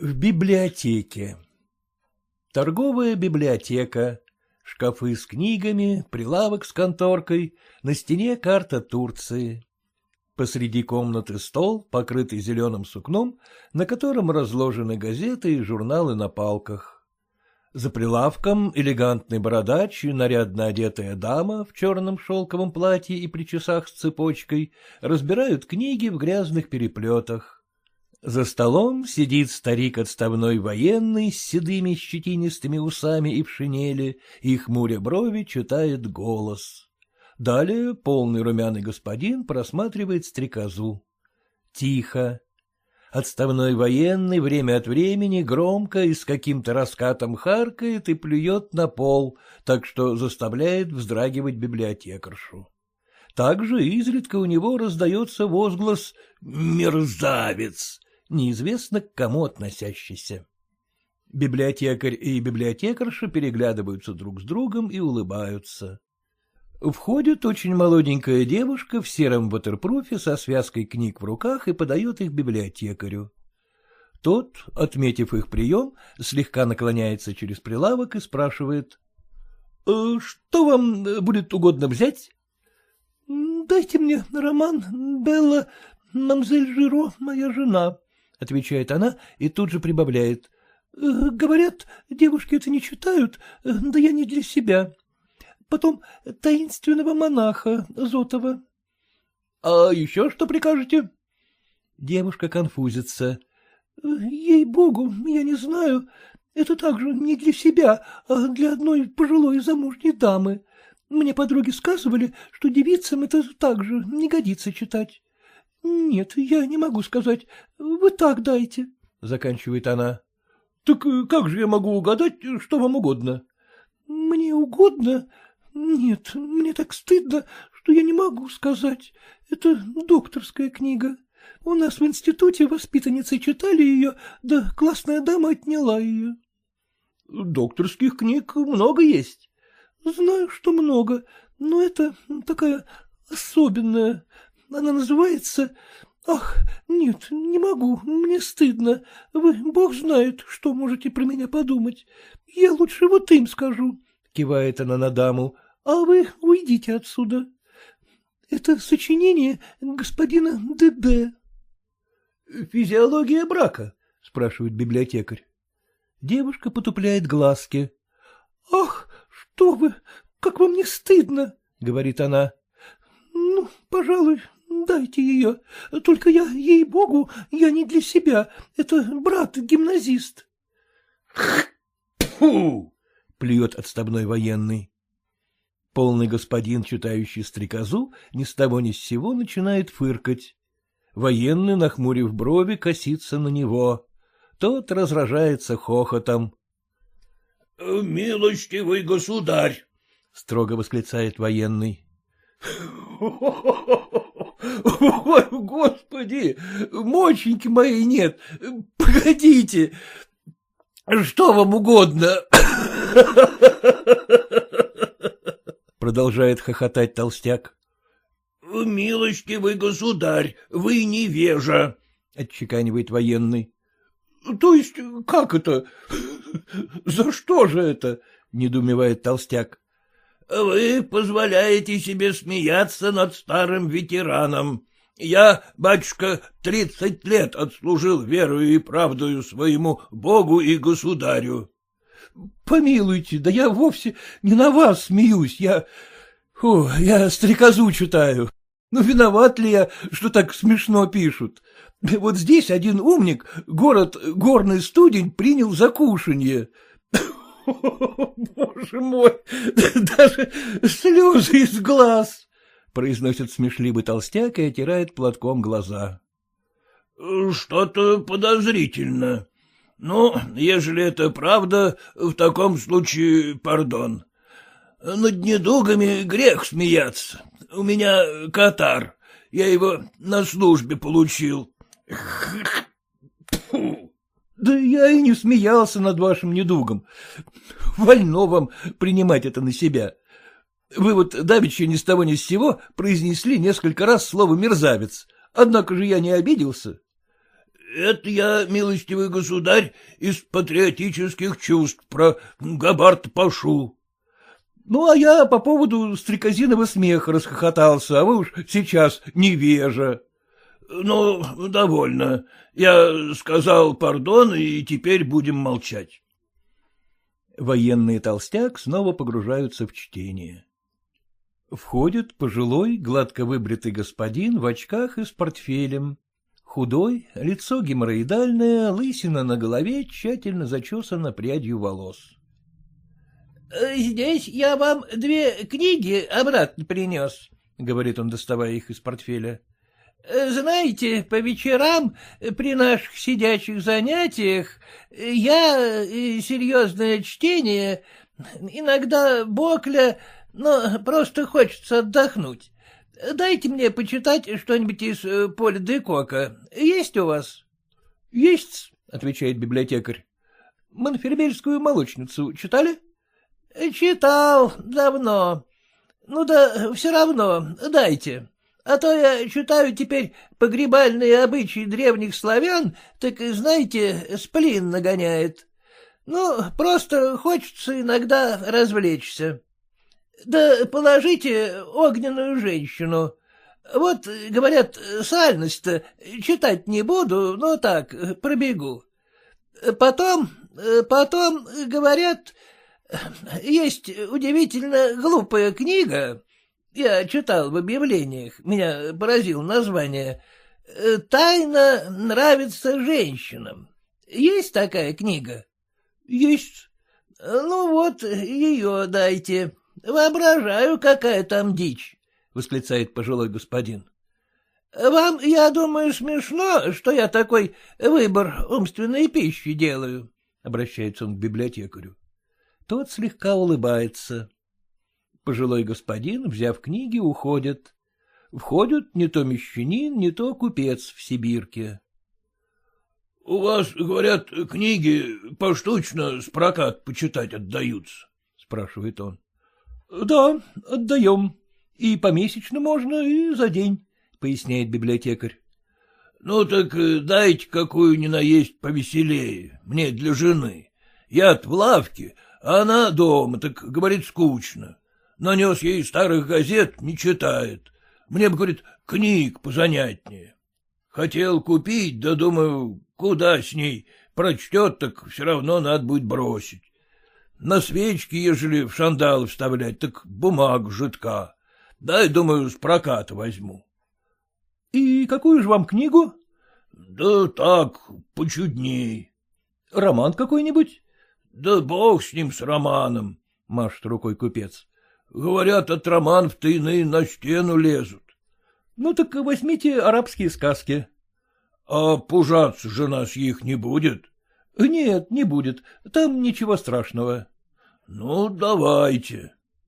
В библиотеке. Торговая библиотека. Шкафы с книгами, прилавок с конторкой, на стене карта Турции. Посреди комнаты стол, покрытый зеленым сукном, на котором разложены газеты и журналы на палках. За прилавком элегантный бородач и нарядно одетая дама в черном шелковом платье и при часах с цепочкой разбирают книги в грязных переплетах. За столом сидит старик отставной военный с седыми щетинистыми усами и в шинели, и, хмуря брови, читает голос. Далее полный румяный господин просматривает стрекозу. Тихо. Отставной военный время от времени громко и с каким-то раскатом харкает и плюет на пол, так что заставляет вздрагивать библиотекаршу. Также изредка у него раздается возглас «Мерзавец!» Неизвестно к кому относящийся. Библиотекарь и библиотекарша переглядываются друг с другом и улыбаются. Входит очень молоденькая девушка в сером ватерпруфе со связкой книг в руках и подает их библиотекарю. Тот, отметив их прием, слегка наклоняется через прилавок и спрашивает. «Э, — Что вам будет угодно взять? — Дайте мне роман Белла, мамзель Жиро, моя жена, — отвечает она и тут же прибавляет. «Э, — Говорят, девушки это не читают, э, да я не для себя. Потом таинственного монаха Зотова. — А еще что прикажете? Девушка конфузится. — Ей-богу, я не знаю. Это также не для себя, а для одной пожилой замужней дамы. Мне подруги сказывали, что девицам это также не годится читать. — Нет, я не могу сказать. Вы так дайте, — заканчивает она. — Так э, как же я могу угадать, что вам угодно? — Мне угодно? Нет, мне так стыдно, что я не могу сказать. Это докторская книга. У нас в институте воспитанницы читали ее, да классная дама отняла ее. — Докторских книг много есть. — Знаю, что много, но это такая особенная. Она называется... Ах, нет, не могу, мне стыдно. Вы, бог знает, что можете про меня подумать. Я лучше вот им скажу, — кивает она на даму, — а вы уйдите отсюда. Это сочинение господина Д.Д. — Физиология брака? — спрашивает библиотекарь. Девушка потупляет глазки. — Ах, что вы, как вам не стыдно, — говорит она. — Ну, пожалуй, Дайте ее. Только я, ей-богу, я не для себя. Это брат-гимназист. Фу! плюет отставной военный. Полный господин, читающий стрекозу, ни с того ни с сего начинает фыркать. Военный, нахмурив брови, косится на него. Тот разражается хохотом. — Милостивый государь! — строго восклицает военный. Ой, господи, моченьки моей нет. Погодите, что вам угодно? Продолжает хохотать толстяк. Милостивый государь, вы невежа, отчеканивает военный. То есть, как это? За что же это? недоумевает толстяк. Вы позволяете себе смеяться над старым ветераном. Я, батюшка, тридцать лет отслужил верою и правдою своему Богу и государю. — Помилуйте, да я вовсе не на вас смеюсь, я... Фу, я стрекозу читаю. Ну, виноват ли я, что так смешно пишут? Вот здесь один умник город Горный Студень принял за кушанье. Боже мой, даже слезы из глаз! — произносит смешливый толстяк и отирает платком глаза. — Что-то подозрительно. Ну, ежели это правда, в таком случае пардон. Над недугами грех смеяться. У меня катар. Я его на службе получил. Да я и не смеялся над вашим недугом. Вольно вам принимать это на себя. Вы вот давеча ни с того ни с сего произнесли несколько раз слово «мерзавец», однако же я не обиделся. Это я, милостивый государь, из патриотических чувств про Габарт Пашу. Ну, а я по поводу стрекозиного смеха расхохотался, а вы уж сейчас невежа. Ну, довольно. Я сказал пардон, и теперь будем молчать. Военный толстяк снова погружаются в чтение. Входит пожилой, гладко выбритый господин в очках и с портфелем. Худой, лицо геморроидальное, лысина на голове тщательно зачесана прядью волос. — Здесь я вам две книги обратно принес, — говорит он, доставая их из портфеля. — Знаете, по вечерам при наших сидячих занятиях я серьезное чтение, иногда Бокля, но просто хочется отдохнуть. Дайте мне почитать что-нибудь из э, Поля де Кока. Есть у вас? — Есть, — отвечает библиотекарь. — Монфермельскую молочницу читали? — Читал давно. Ну да все равно, дайте. А то я читаю теперь погребальные обычаи древних славян, так, знаете, сплин нагоняет. Ну, просто хочется иногда развлечься. Да положите огненную женщину. Вот, говорят, сальность-то читать не буду, но так, пробегу. Потом, потом, говорят, есть удивительно глупая книга, я читал в объявлениях, меня поразило название, «Тайна нравится женщинам». Есть такая книга? Есть. Ну вот, ее дайте. Воображаю, какая там дичь, — восклицает пожилой господин. — Вам, я думаю, смешно, что я такой выбор умственной пищи делаю, — обращается он к библиотекарю. Тот слегка улыбается. Пожилой господин, взяв книги, уходит. Входят не то мещанин, не то купец в Сибирке. — У вас, говорят, книги поштучно с прокат почитать отдаются? — спрашивает он. — Да, отдаем. И помесячно можно, и за день, — поясняет библиотекарь. — Ну так э, дайте какую ни наесть повеселее, мне для жены. Я в лавке, а она дома, так, говорит, скучно. Нанес ей старых газет, не читает. Мне бы, говорит, книг позанятнее. Хотел купить, да думаю, куда с ней, прочтет, так все равно надо будет бросить. На свечки, ежели в шандалы вставлять, так бумагу жидка. Дай, думаю, с проката возьму. — И какую же вам книгу? — Да так, почудней. — Роман какой-нибудь? — Да бог с ним, с романом, — машет рукой купец. — Говорят, от романов-то иные на стену лезут. — Ну так возьмите арабские сказки. — А пужаться же нас их не будет? — Нет, не будет. Там ничего страшного. — Ну, давайте.